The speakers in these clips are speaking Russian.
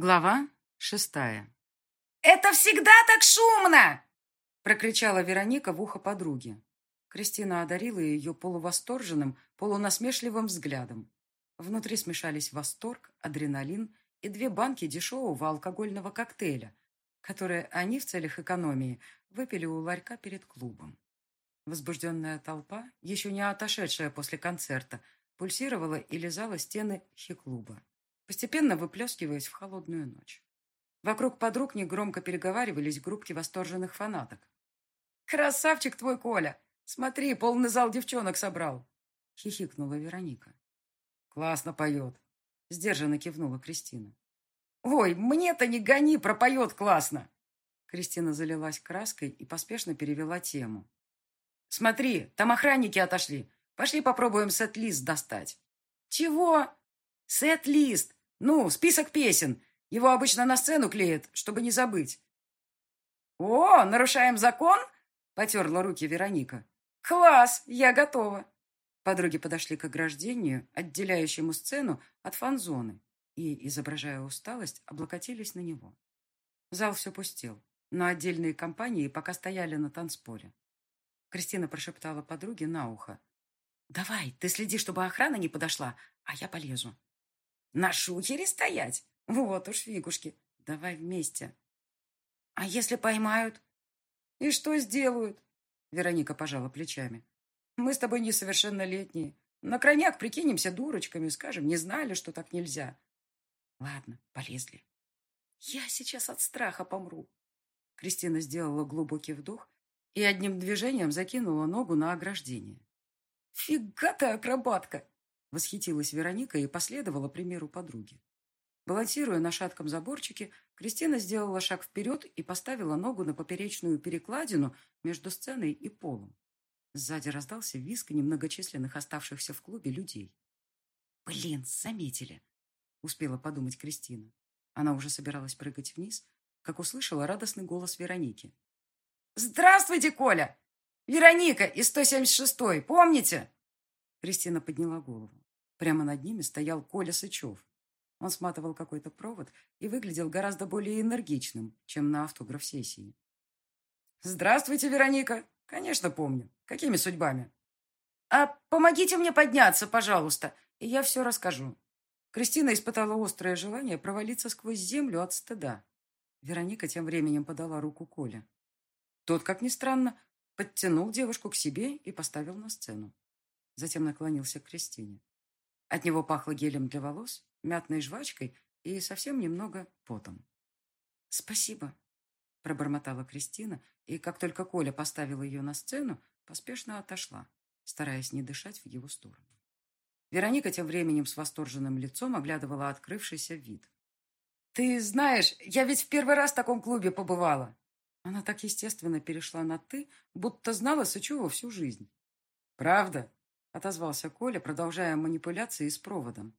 Глава шестая. «Это всегда так шумно!» прокричала Вероника в ухо подруги. Кристина одарила ее полувосторженным, полунасмешливым взглядом. Внутри смешались восторг, адреналин и две банки дешевого алкогольного коктейля, которые они в целях экономии выпили у ларька перед клубом. Возбужденная толпа, еще не отошедшая после концерта, пульсировала и лизала стены хи-клуба постепенно выплескиваясь в холодную ночь. Вокруг подруг негромко переговаривались группки восторженных фанаток. «Красавчик твой, Коля! Смотри, полный зал девчонок собрал!» — хихикнула Вероника. «Классно поет!» — сдержанно кивнула Кристина. «Ой, мне-то не гони, пропоет классно!» Кристина залилась краской и поспешно перевела тему. «Смотри, там охранники отошли. Пошли попробуем сет-лист достать». «Чего?» «Сет-лист! Ну, список песен. Его обычно на сцену клеят, чтобы не забыть. «О, нарушаем закон?» — потерла руки Вероника. «Класс, я готова». Подруги подошли к ограждению, отделяющему сцену от фан-зоны, и, изображая усталость, облокотились на него. Зал все пустел, но отдельные компании пока стояли на танцполе. Кристина прошептала подруге на ухо. «Давай, ты следи, чтобы охрана не подошла, а я полезу». На шухере стоять? Вот уж фигушки. Давай вместе. А если поймают? И что сделают? Вероника пожала плечами. Мы с тобой несовершеннолетние. На крайняк прикинемся дурочками, скажем, не знали, что так нельзя. Ладно, полезли. Я сейчас от страха помру. Кристина сделала глубокий вдох и одним движением закинула ногу на ограждение. «Фига ты, акробатка!» Восхитилась Вероника и последовала примеру подруги. Балансируя на шатком заборчике, Кристина сделала шаг вперед и поставила ногу на поперечную перекладину между сценой и полом. Сзади раздался визг немногочисленных оставшихся в клубе людей. «Блин, заметили!» — успела подумать Кристина. Она уже собиралась прыгать вниз, как услышала радостный голос Вероники. «Здравствуйте, Коля! Вероника из 176-й, помните?» Кристина подняла голову. Прямо над ними стоял Коля Сычев. Он сматывал какой-то провод и выглядел гораздо более энергичным, чем на автограф-сессии. «Здравствуйте, Вероника! Конечно, помню. Какими судьбами?» «А помогите мне подняться, пожалуйста, и я все расскажу». Кристина испытала острое желание провалиться сквозь землю от стыда. Вероника тем временем подала руку Коле. Тот, как ни странно, подтянул девушку к себе и поставил на сцену. Затем наклонился к Кристине. От него пахло гелем для волос, мятной жвачкой и совсем немного потом. «Спасибо», — пробормотала Кристина, и как только Коля поставил ее на сцену, поспешно отошла, стараясь не дышать в его сторону. Вероника тем временем с восторженным лицом оглядывала открывшийся вид. «Ты знаешь, я ведь в первый раз в таком клубе побывала!» Она так естественно перешла на «ты», будто знала Сычева всю жизнь. «Правда?» Отозвался Коля, продолжая манипуляции с проводом.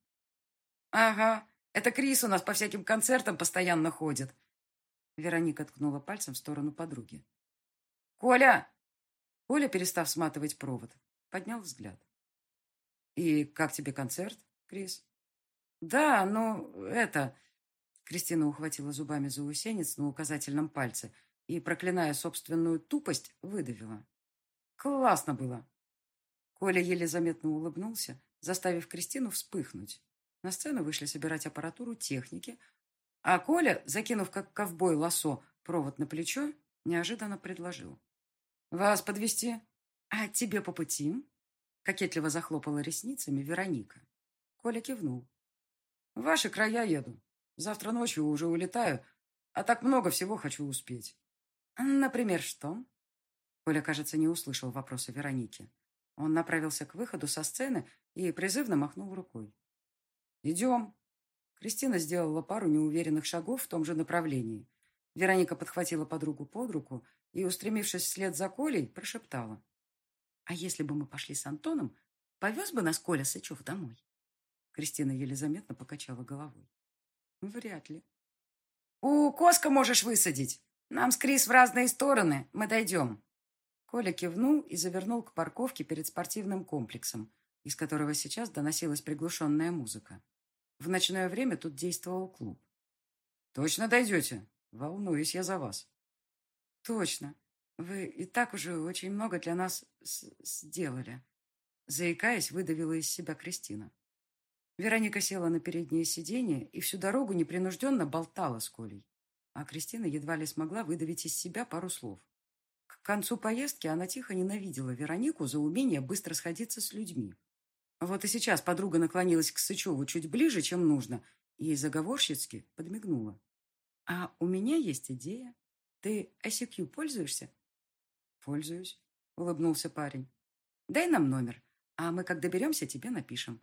«Ага, это Крис у нас по всяким концертам постоянно ходит». Вероника ткнула пальцем в сторону подруги. «Коля!» Коля, перестав сматывать провод, поднял взгляд. «И как тебе концерт, Крис?» «Да, ну, это...» Кристина ухватила зубами за усенец на указательном пальце и, проклиная собственную тупость, выдавила. «Классно было. Коля еле заметно улыбнулся, заставив Кристину вспыхнуть. На сцену вышли собирать аппаратуру техники, а Коля, закинув как ковбой лосо провод на плечо, неожиданно предложил. «Вас подвести? А тебе по пути?» Кокетливо захлопала ресницами Вероника. Коля кивнул. «В ваши края еду. Завтра ночью уже улетаю, а так много всего хочу успеть». «Например, что?» Коля, кажется, не услышал вопроса Вероники. Он направился к выходу со сцены и призывно махнул рукой. «Идем». Кристина сделала пару неуверенных шагов в том же направлении. Вероника подхватила подругу под руку и, устремившись вслед за Колей, прошептала. «А если бы мы пошли с Антоном, повез бы нас Коля Сычев домой?» Кристина еле заметно покачала головой. «Вряд ли». «У Коска можешь высадить. Нам с Крис в разные стороны. Мы дойдем». Коля кивнул и завернул к парковке перед спортивным комплексом, из которого сейчас доносилась приглушенная музыка. В ночное время тут действовал клуб. Точно дойдете? Волнуюсь я за вас. Точно. Вы и так уже очень много для нас сделали. Заикаясь, выдавила из себя Кристина. Вероника села на переднее сиденье и всю дорогу непринужденно болтала с Колей. А Кристина едва ли смогла выдавить из себя пару слов. Концу поездки она тихо ненавидела Веронику за умение быстро сходиться с людьми. Вот и сейчас подруга наклонилась к Сычеву чуть ближе, чем нужно, и заговорщицки подмигнула. «А у меня есть идея. Ты ICQ пользуешься?» «Пользуюсь», — улыбнулся парень. «Дай нам номер, а мы, как доберемся, тебе напишем.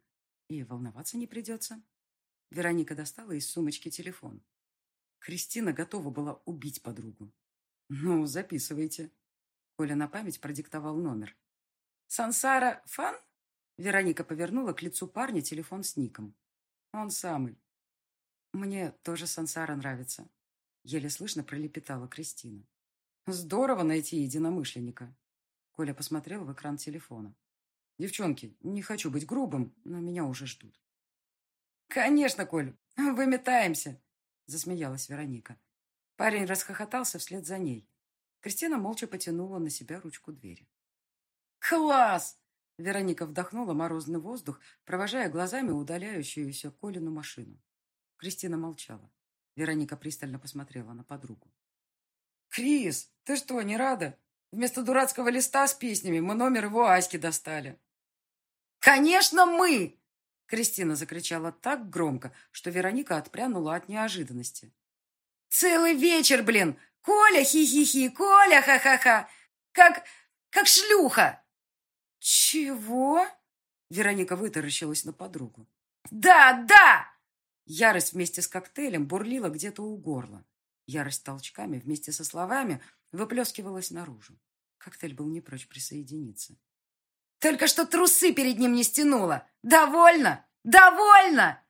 И волноваться не придется». Вероника достала из сумочки телефон. Кристина готова была убить подругу. «Ну, записывайте». Коля на память продиктовал номер. «Сансара Фан?» Вероника повернула к лицу парня телефон с ником. «Он самый». «Мне тоже Сансара нравится», — еле слышно пролепетала Кристина. «Здорово найти единомышленника». Коля посмотрел в экран телефона. «Девчонки, не хочу быть грубым, но меня уже ждут». «Конечно, Коль, выметаемся», — засмеялась Вероника. Парень расхохотался вслед за ней. Кристина молча потянула на себя ручку двери. «Класс!» Вероника вдохнула морозный воздух, провожая глазами удаляющуюся Колину машину. Кристина молчала. Вероника пристально посмотрела на подругу. «Крис, ты что, не рада? Вместо дурацкого листа с песнями мы номер его Аськи достали». «Конечно, мы!» Кристина закричала так громко, что Вероника отпрянула от неожиданности. «Целый вечер, блин! Коля хи-хи-хи, Коля ха-ха-ха! Как... как шлюха!» «Чего?» Вероника вытаращилась на подругу. «Да, да!» Ярость вместе с коктейлем бурлила где-то у горла. Ярость толчками вместе со словами выплескивалась наружу. Коктейль был не прочь присоединиться. Только что трусы перед ним не стянула. Довольно? Довольно?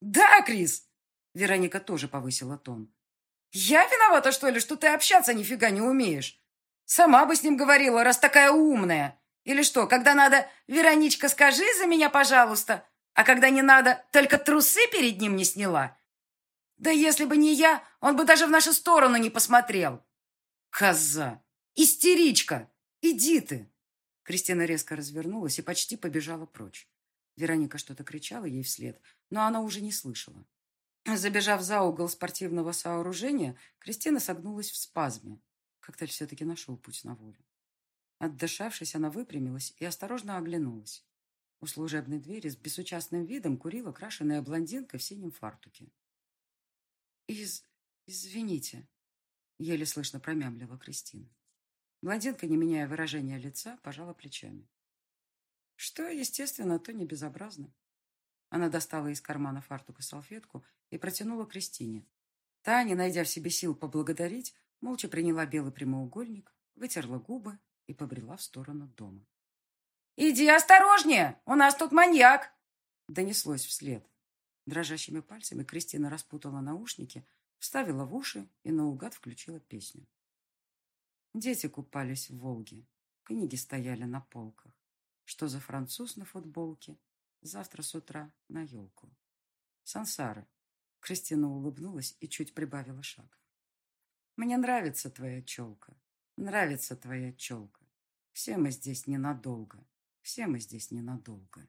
Да, Крис. Вероника тоже повысила тон. Я виновата, что ли, что ты общаться нифига не умеешь? Сама бы с ним говорила, раз такая умная. Или что, когда надо, Вероничка, скажи за меня, пожалуйста, а когда не надо, только трусы перед ним не сняла? Да если бы не я, он бы даже в нашу сторону не посмотрел. Коза! Истеричка! Иди ты! Кристина резко развернулась и почти побежала прочь. Вероника что-то кричала ей вслед, но она уже не слышала. Забежав за угол спортивного сооружения, Кристина согнулась в спазме. Коктейль все-таки нашел путь на волю. Отдышавшись, она выпрямилась и осторожно оглянулась. У служебной двери с безучастным видом курила крашеная блондинка в синем фартуке. «Из... извините», — еле слышно промямлила Кристина. Блондинка, не меняя выражения лица, пожала плечами. Что, естественно, то не безобразно. Она достала из кармана фартука салфетку и протянула Кристине. Та, не найдя в себе сил поблагодарить, молча приняла белый прямоугольник, вытерла губы и побрела в сторону дома. «Иди осторожнее! У нас тут маньяк!» Донеслось вслед. Дрожащими пальцами Кристина распутала наушники, вставила в уши и наугад включила песню. Дети купались в Волге. Книги стояли на полках. Что за француз на футболке? Завтра с утра на елку. Сансара. Кристина улыбнулась и чуть прибавила шаг. Мне нравится твоя челка. Нравится твоя челка. Все мы здесь ненадолго. Все мы здесь ненадолго.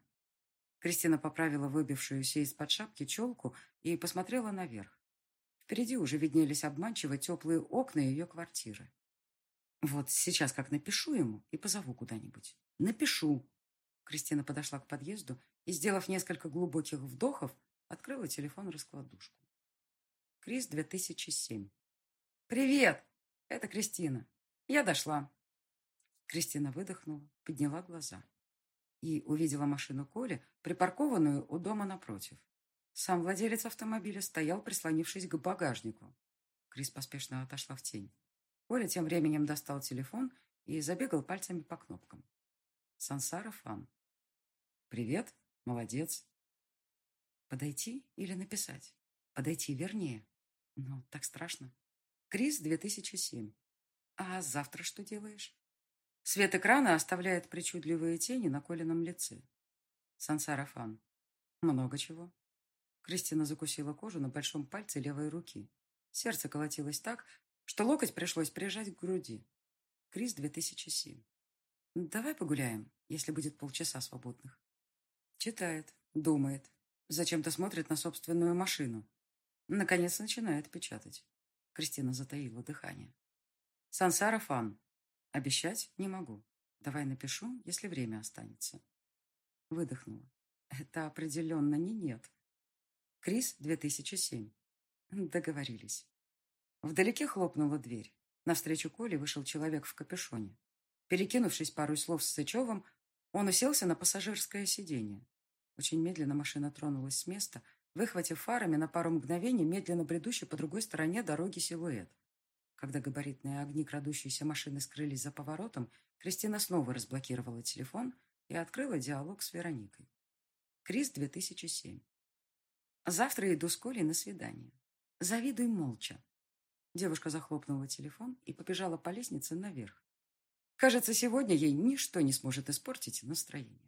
Кристина поправила выбившуюся из-под шапки челку и посмотрела наверх. Впереди уже виднелись обманчиво теплые окна ее квартиры. Вот сейчас как напишу ему и позову куда-нибудь. Напишу. Кристина подошла к подъезду и, сделав несколько глубоких вдохов, открыла телефон-раскладушку. Крис 2007. «Привет! Это Кристина. Я дошла». Кристина выдохнула, подняла глаза и увидела машину Коли, припаркованную у дома напротив. Сам владелец автомобиля стоял, прислонившись к багажнику. Крис поспешно отошла в тень. Коля тем временем достал телефон и забегал пальцами по кнопкам. Сансара Фан. «Привет, молодец». Подойти или написать? Подойти вернее. Но так страшно. Крис 2007. А завтра что делаешь? Свет экрана оставляет причудливые тени на Колином лице. Сансара Фан. Много чего. Кристина закусила кожу на большом пальце левой руки. Сердце колотилось так, что локоть пришлось прижать к груди. Крис 2007. Давай погуляем, если будет полчаса свободных. Читает, думает, зачем-то смотрит на собственную машину. Наконец начинает печатать. Кристина затаила дыхание. Сансара фан. Обещать не могу. Давай напишу, если время останется. Выдохнула. Это определенно не нет. Крис, 2007. Договорились. Вдалеке хлопнула дверь. Навстречу Коле вышел человек в капюшоне. Перекинувшись пару слов с Сычевым, он уселся на пассажирское сиденье. Очень медленно машина тронулась с места, выхватив фарами на пару мгновений медленно бредущий по другой стороне дороги силуэт. Когда габаритные огни крадущейся машины скрылись за поворотом, Кристина снова разблокировала телефон и открыла диалог с Вероникой. Крис, 2007. Завтра иду с Колей на свидание. Завидуй молча. Девушка захлопнула телефон и побежала по лестнице наверх. Кажется, сегодня ей ничто не сможет испортить настроение.